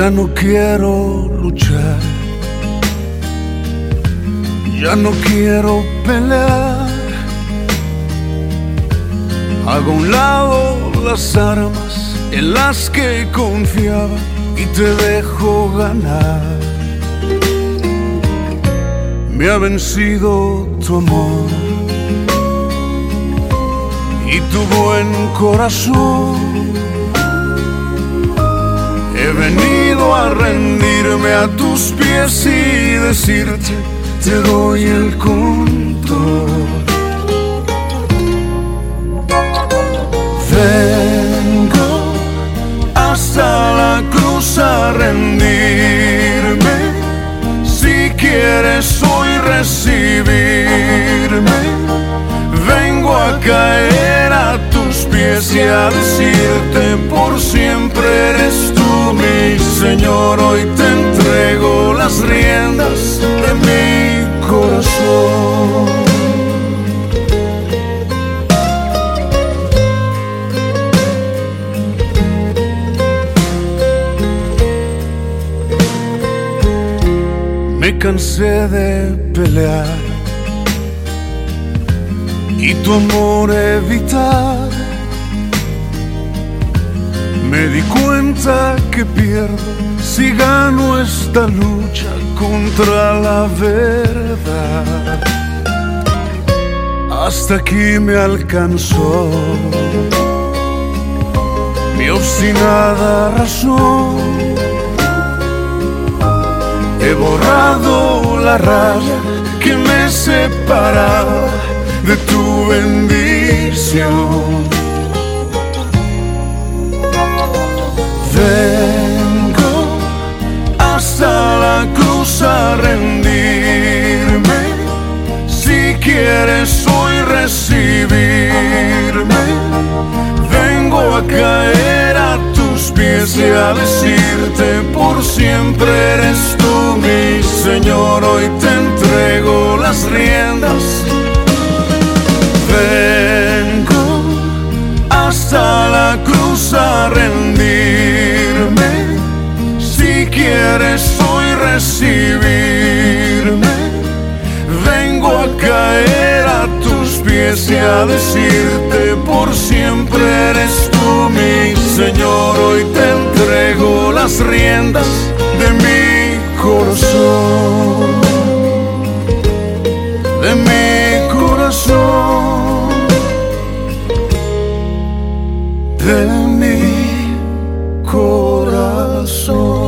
Ya no quiero luchar, ya no quiero pelear. Hago a un lado las armas en las que confiaba y te dejo ganar. Me ha vencido tu amor y tu buen corazón. Rendirme a tus pies y decirte, te doy el control. Vengo hasta la cruz a rendirme. Si quieres hoy recibirme, vengo a caer a tus pies y a decirte por siempre eres tú mi Señor. Hoy te entrego las riendas de mi corazón. Me cansé de pelear y tu amor evitar. Que pierdo si gano esta lucha contra la verdad. Hasta aquí me alcanzó mi obstinada razón. He borrado la raya que me separaba de tu bendición. Quieres hoy recibirme, vengo a caer a tus pies y a decirte por siempre eres tú mi Señor. Hoy te entrego las riendas. Caer a tus pies y a decirte por siempre eres tú mi Señor. Hoy te entrego las riendas de mi corazón, de mi corazón, de mi corazón.